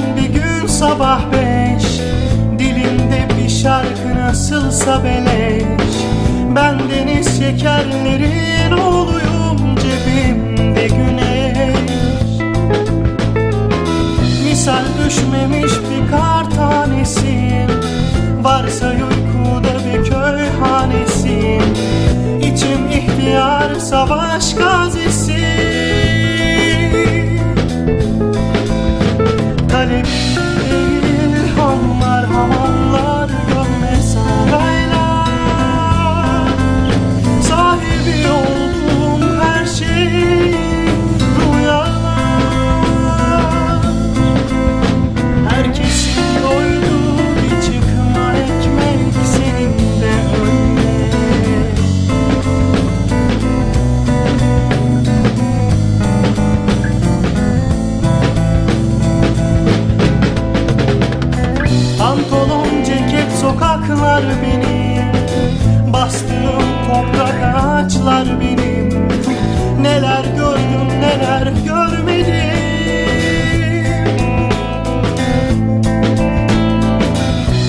Sen bir gün sabah beş Dilimde bir şarkı nasılsa beleş. Ben deniz şekerlerin oğluyum Cebimde güneş. Misal düşmemiş bir kar tanesi Varsa uykuda bir köy hanesi İçim ihtiyar savaş ağaçlar benim Bastığım toprak ağaçlar benim. Neler gördüm neler görmedim.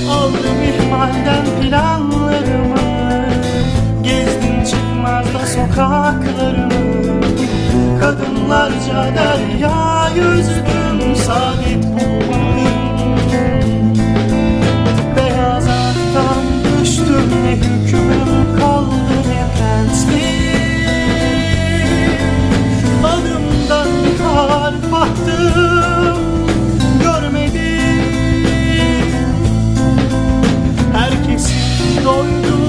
Aldım ihmalden planlarımı Gezdim çıkmazda sokaklarımı. Kadınlarca derya yüzdüm Saadet bulmadım don't